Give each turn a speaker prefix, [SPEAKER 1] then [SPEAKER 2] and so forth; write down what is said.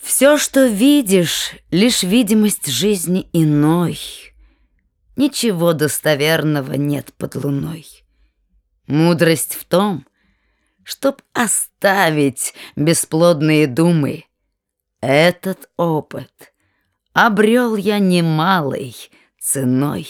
[SPEAKER 1] Все, что видишь, лишь видимость жизни иной. Ничего достоверного нет под луной. Мудрость в том, чтоб оставить бесплодные думы. Этот опыт обрел я немалой ценой.